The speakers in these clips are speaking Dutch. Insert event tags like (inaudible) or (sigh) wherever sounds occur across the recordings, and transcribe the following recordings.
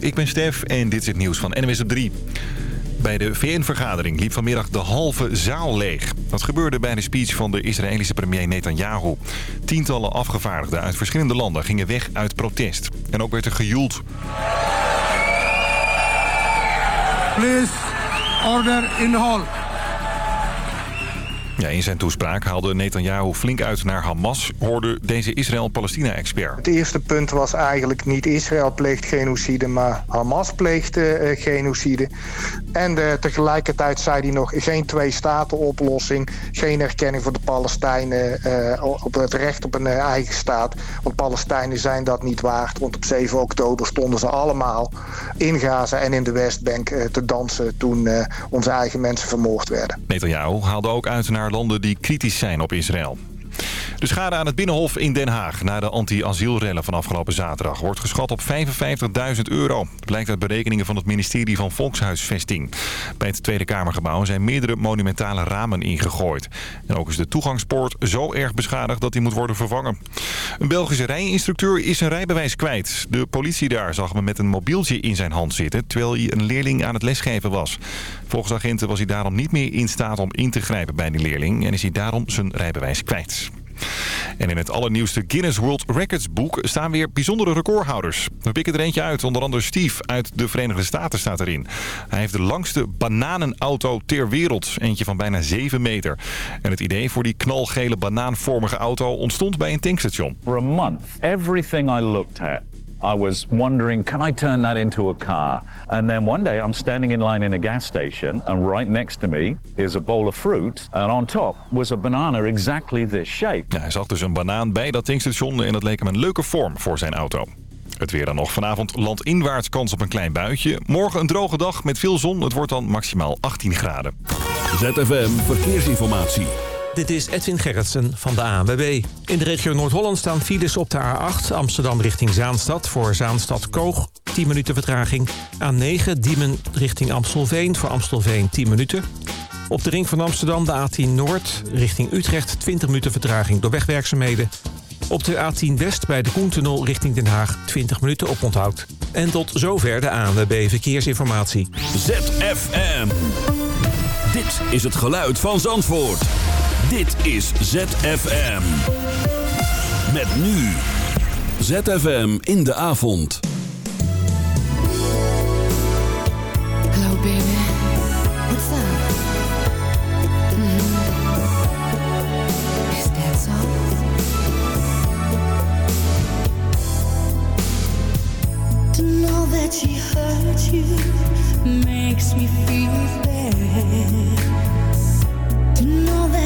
ik ben Stef en dit is het nieuws van NWS op 3. Bij de VN-vergadering liep vanmiddag de halve zaal leeg. Dat gebeurde bij de speech van de Israëlische premier Netanyahu. Tientallen afgevaardigden uit verschillende landen gingen weg uit protest. En ook werd er gejoeld. Please, order in hall. Ja, in zijn toespraak haalde Netanyahu flink uit naar Hamas... hoorde deze Israël-Palestina-expert. Het eerste punt was eigenlijk niet Israël pleegt genocide... maar Hamas pleegt uh, genocide. En uh, tegelijkertijd zei hij nog geen twee-staten-oplossing... geen erkenning voor de Palestijnen uh, op het recht op een eigen staat. Want Palestijnen zijn dat niet waard. Want op 7 oktober stonden ze allemaal in Gaza en in de Westbank te dansen... toen onze eigen mensen vermoord werden. Netanyahu haalde ook uit naar landen die kritisch zijn op Israël. De schade aan het Binnenhof in Den Haag na de anti-asielrellen van afgelopen zaterdag wordt geschat op 55.000 euro. Blijkt uit berekeningen van het ministerie van Volkshuisvesting. Bij het Tweede Kamergebouw zijn meerdere monumentale ramen ingegooid. En ook is de toegangspoort zo erg beschadigd dat die moet worden vervangen. Een Belgische rijinstructeur is zijn rijbewijs kwijt. De politie daar zag hem met een mobieltje in zijn hand zitten terwijl hij een leerling aan het lesgeven was. Volgens agenten was hij daarom niet meer in staat om in te grijpen bij de leerling en is hij daarom zijn rijbewijs kwijt. En in het allernieuwste Guinness World Records boek staan weer bijzondere recordhouders. We pikken er eentje uit, onder andere Steve uit de Verenigde Staten staat erin. Hij heeft de langste bananenauto ter wereld, eentje van bijna 7 meter. En het idee voor die knalgele banaanvormige auto ontstond bij een tankstation. For a month, everything I looked at I was wondering, can I turn that into a car? And then one day I'm standing in line in a gas station and right next to me is a bowl of fruit. And on top was a banana exactly this shape. Ja, hij zag dus een banaan bij dat tankstation en dat leek hem een leuke vorm voor zijn auto. Het weer dan nog. Vanavond landinwaarts kans op een klein buitje. Morgen een droge dag met veel zon. Het wordt dan maximaal 18 graden. ZFM Verkeersinformatie. Dit is Edwin Gerritsen van de ANWB. In de regio Noord-Holland staan files op de A8 Amsterdam richting Zaanstad... voor Zaanstad-Koog, 10 minuten vertraging. A9 Diemen richting Amstelveen voor Amstelveen 10 minuten. Op de ring van Amsterdam de A10 Noord richting Utrecht... 20 minuten vertraging door wegwerkzaamheden. Op de A10 West bij de Koentunnel richting Den Haag 20 minuten op onthoud. En tot zover de ANWB Verkeersinformatie. ZFM. Dit is het geluid van Zandvoort. Dit is ZFM. Met nu. ZFM in de avond. Hello baby. What's up? That so? To know that she hurt you makes me feel bad.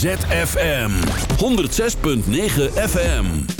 ZFM 106.9 FM.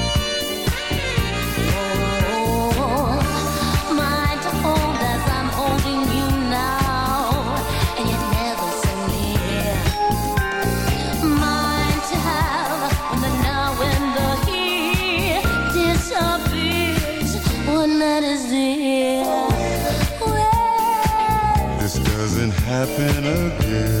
Happen again.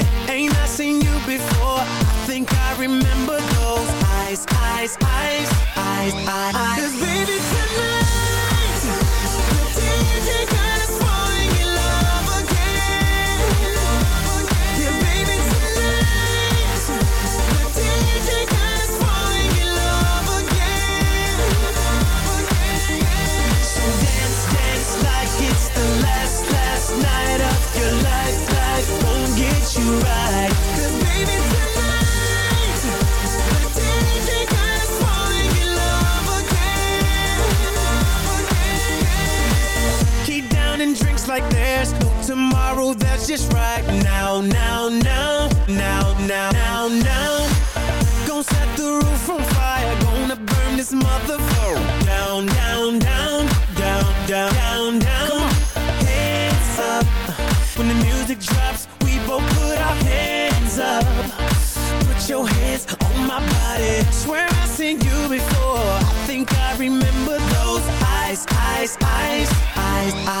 Just right now, now, now, now, now, now, now. Gonna set the roof on fire. Gonna burn this motherfucker down, down, down, down, down, down, down. Hands up. When the music drops, we both put our hands up. Put your hands on my body. Swear I've seen you before. I think I remember those eyes, eyes, eyes, eyes, eyes.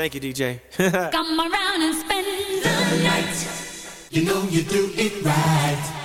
Thank you, DJ. (laughs) Come around and spend the night. You know you do it right.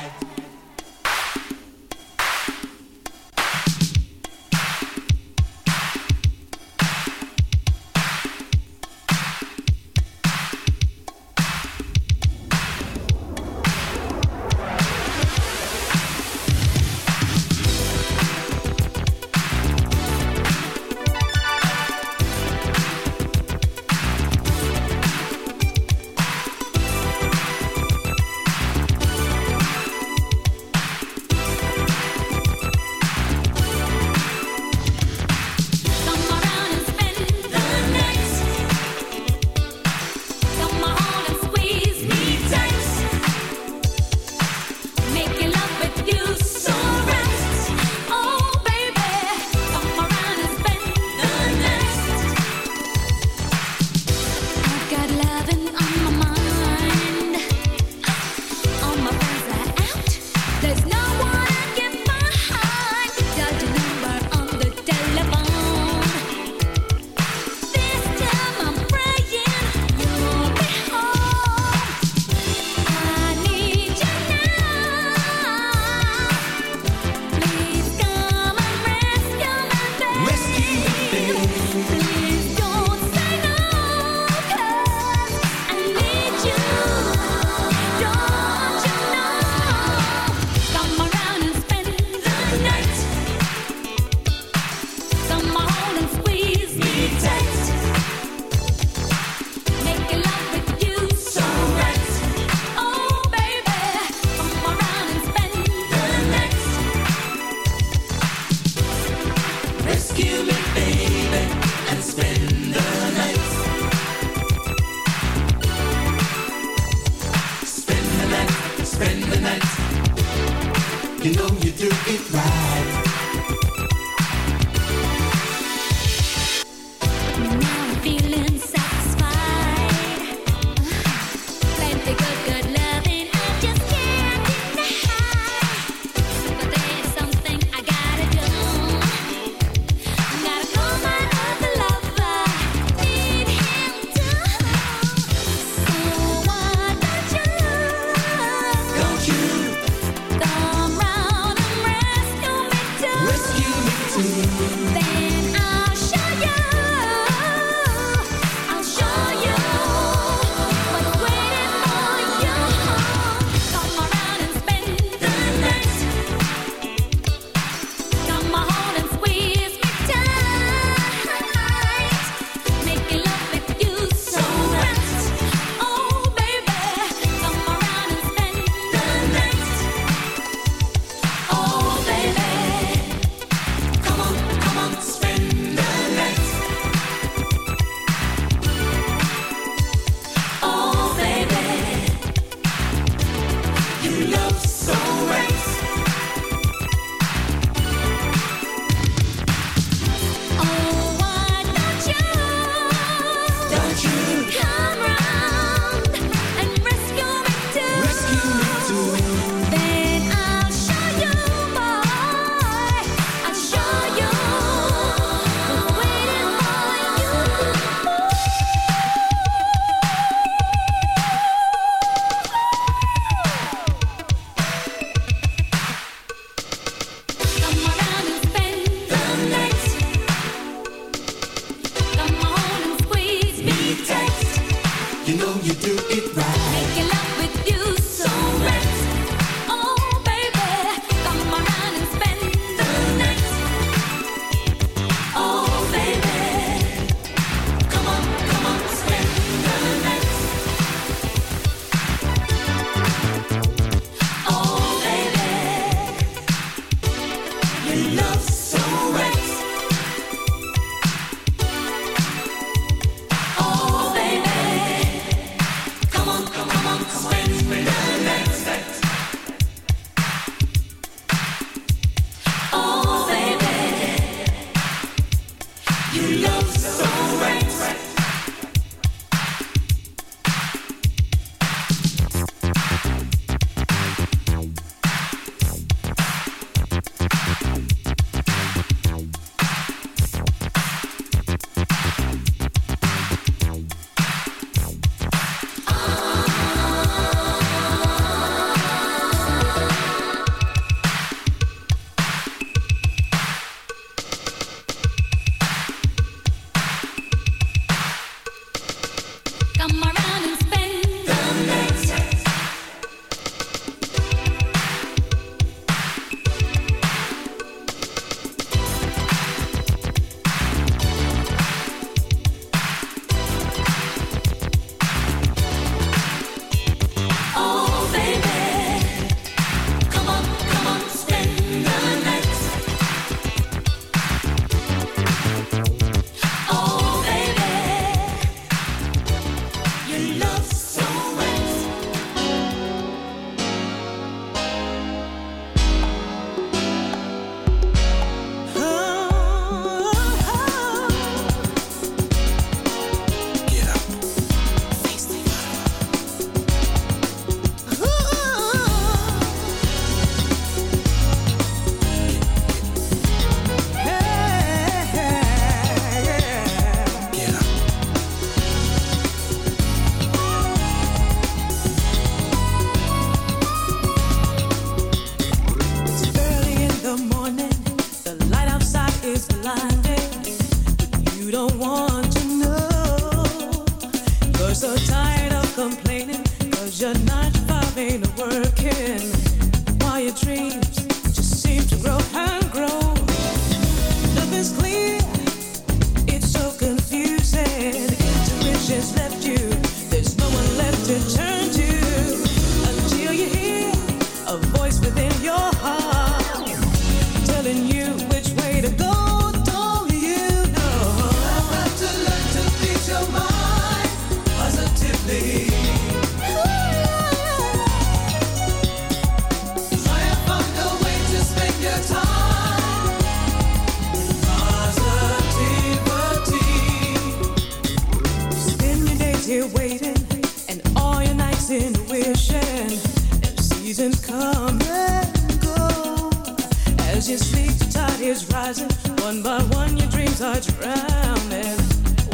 One by one, your dreams are drowning.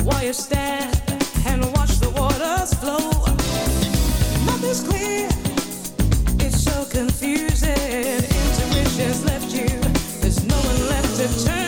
While you stand and watch the waters flow, nothing's clear. It's so confusing. Intuition's left you. There's no one left to turn.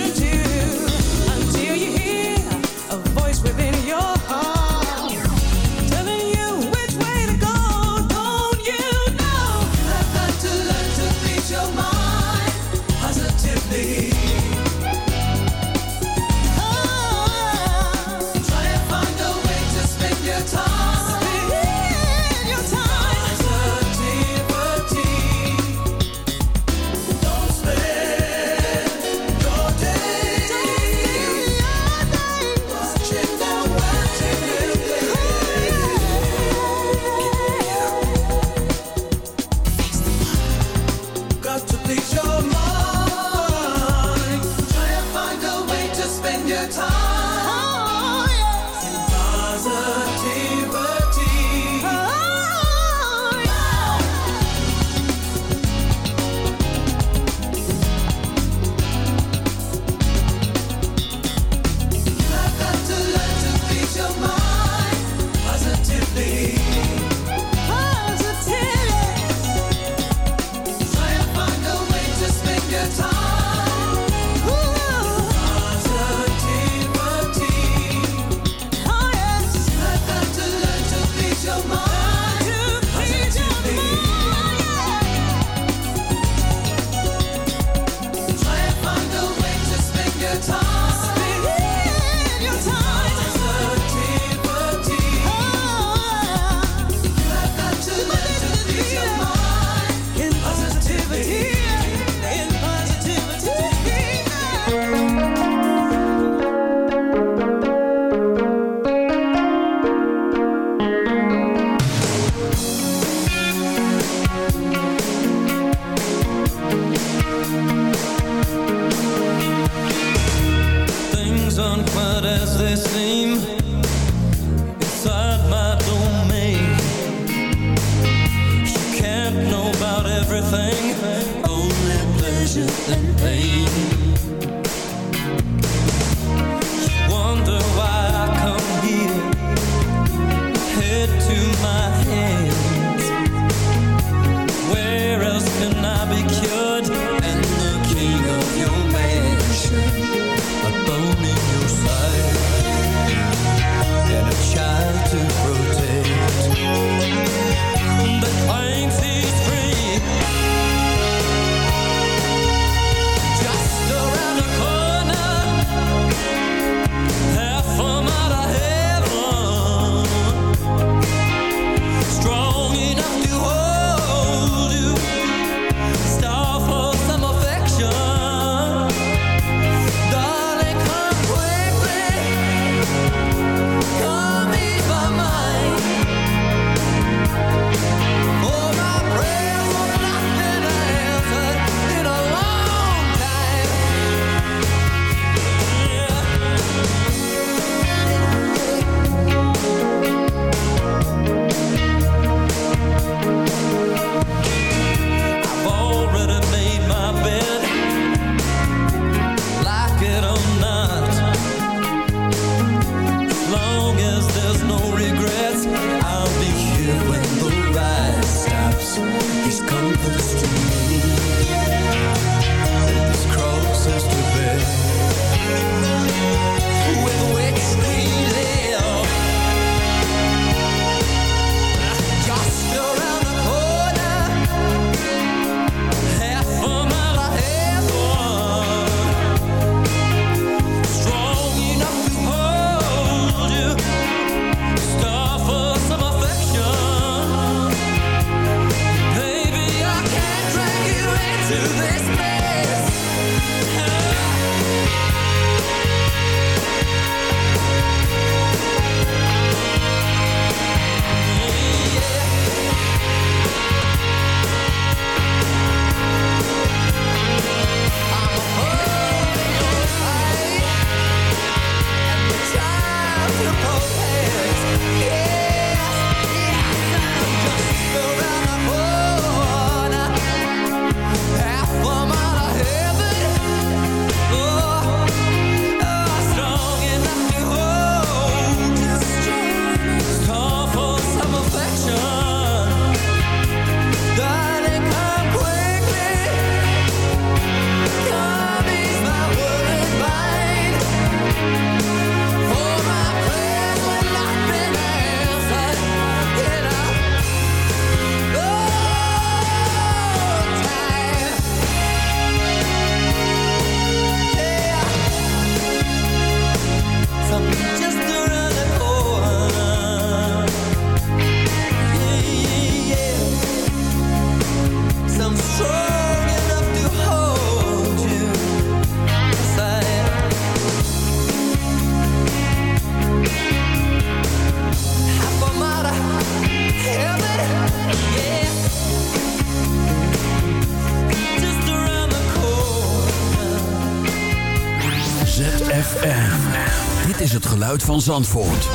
Geluid van Zandvoort.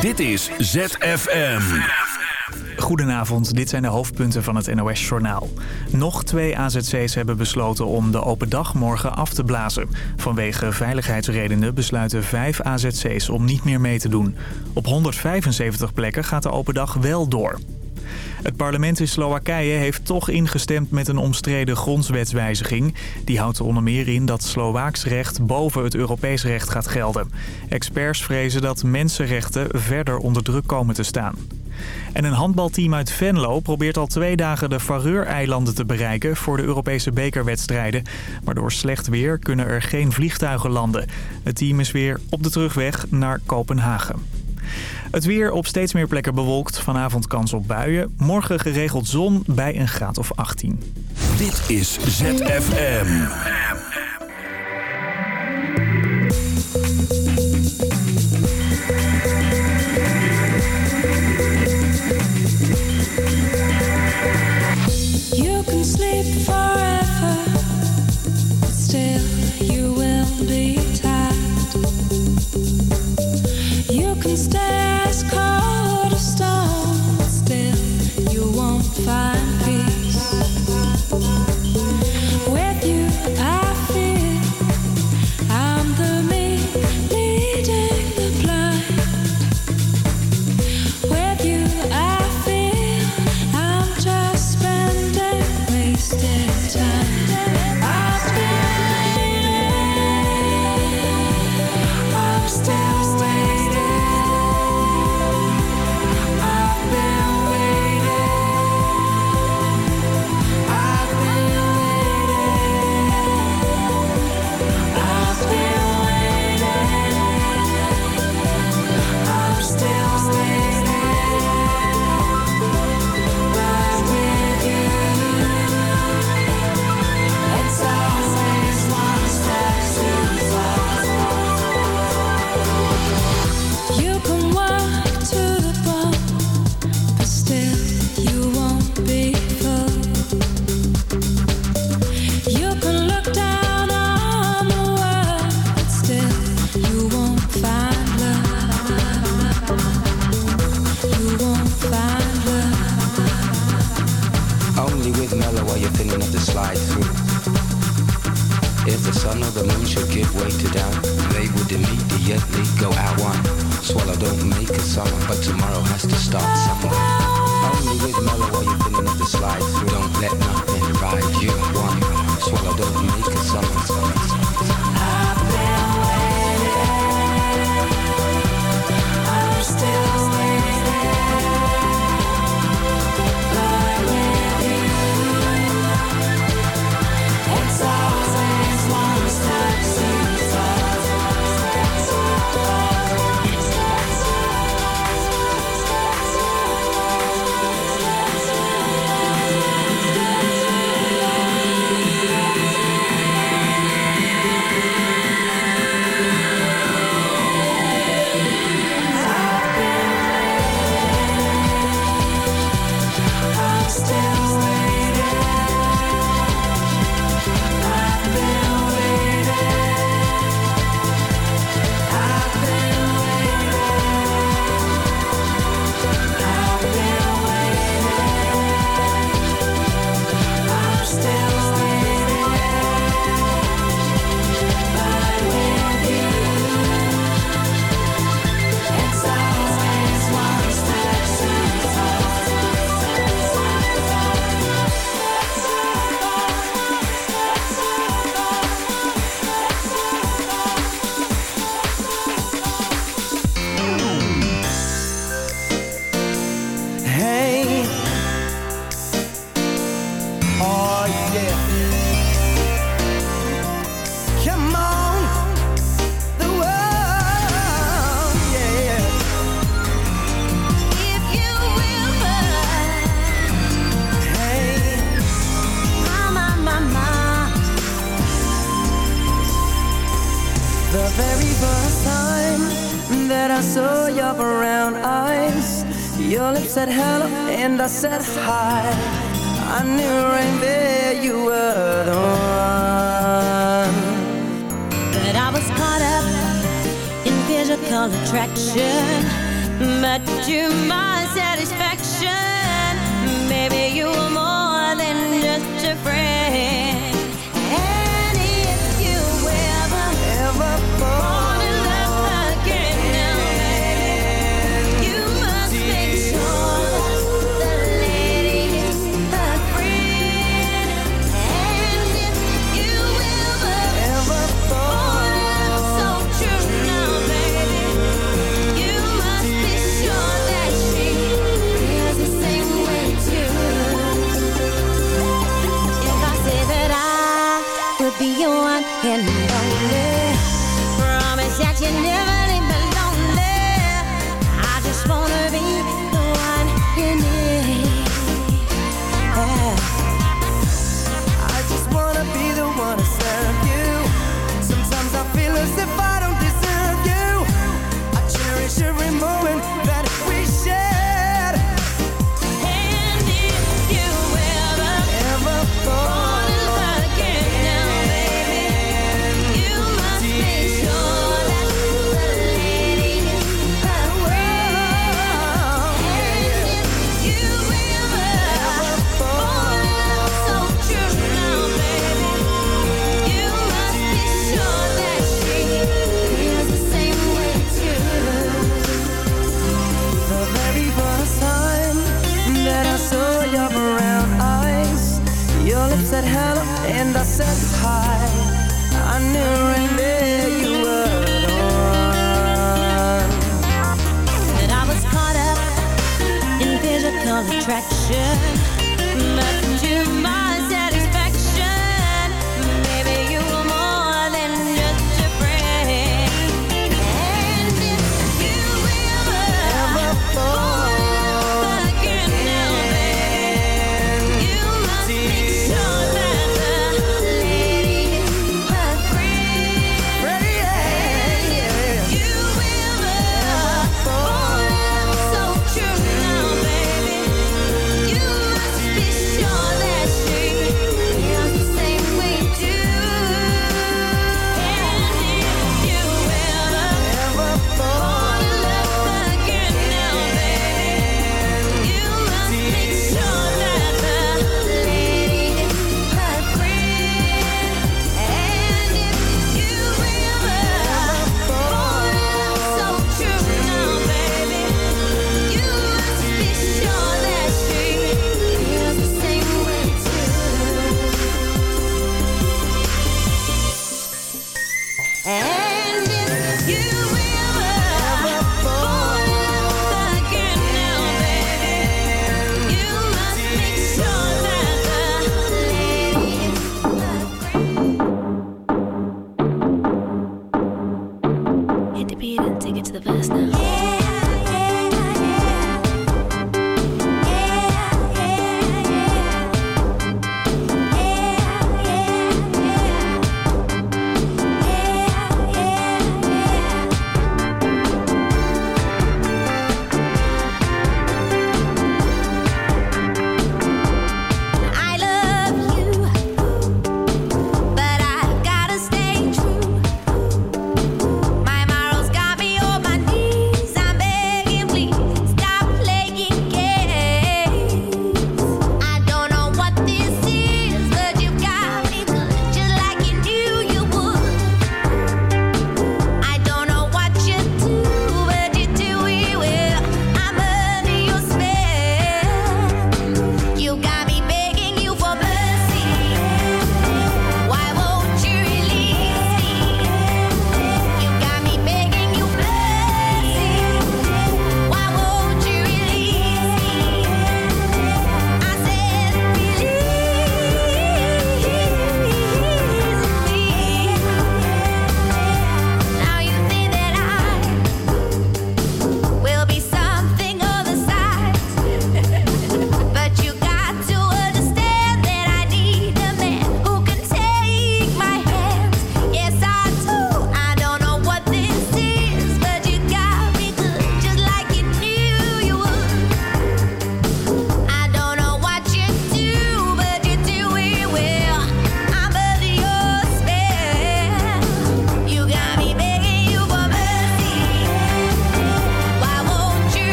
Dit is ZFM. Goedenavond, dit zijn de hoofdpunten van het NOS-journaal. Nog twee AZC's hebben besloten om de open dag morgen af te blazen. Vanwege veiligheidsredenen besluiten vijf AZC's om niet meer mee te doen. Op 175 plekken gaat de open dag wel door. Het parlement in Slowakije heeft toch ingestemd met een omstreden grondwetswijziging. Die houdt er onder meer in dat Slovaaks recht boven het Europees recht gaat gelden. Experts vrezen dat mensenrechten verder onder druk komen te staan. En een handbalteam uit Venlo probeert al twee dagen de Faroe-eilanden te bereiken voor de Europese bekerwedstrijden. Maar door slecht weer kunnen er geen vliegtuigen landen. Het team is weer op de terugweg naar Kopenhagen. Het weer op steeds meer plekken bewolkt. Vanavond kans op buien. Morgen geregeld zon bij een graad of 18. Dit is ZFM. You can sleep forever, but still you will be tired. Find peace. With you, I feel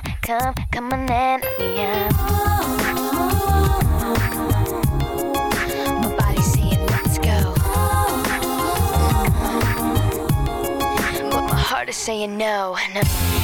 come, come, come on and me up. My body's saying, let's go. But my heart is saying no. no.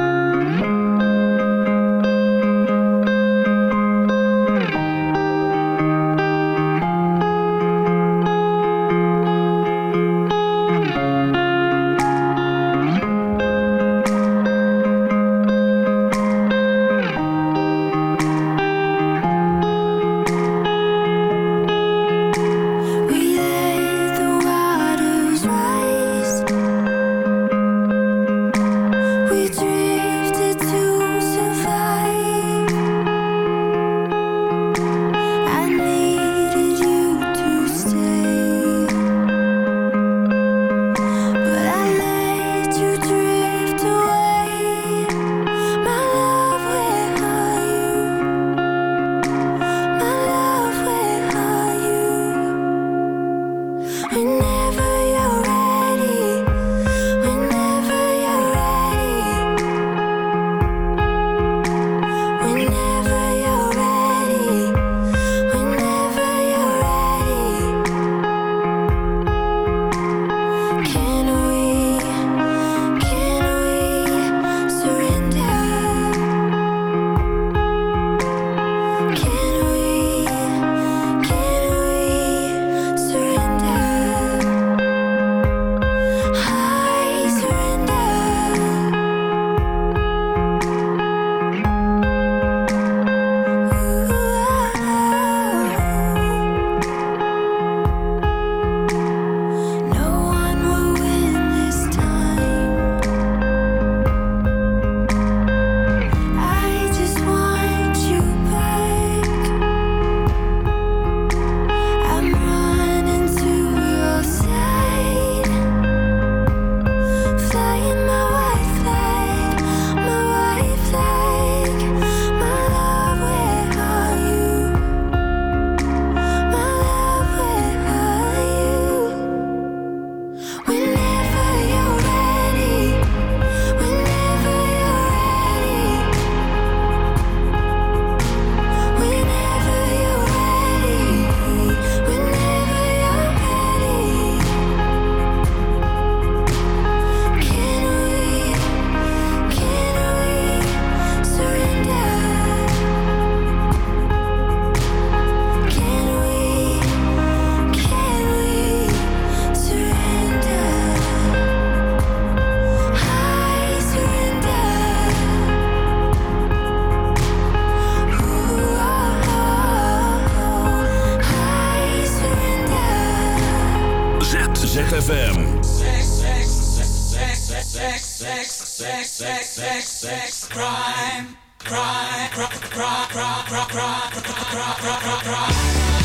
sex, crime, crime, crime, crime, crime, crime, crime, crime, crime, crime, crime.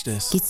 watch this. Get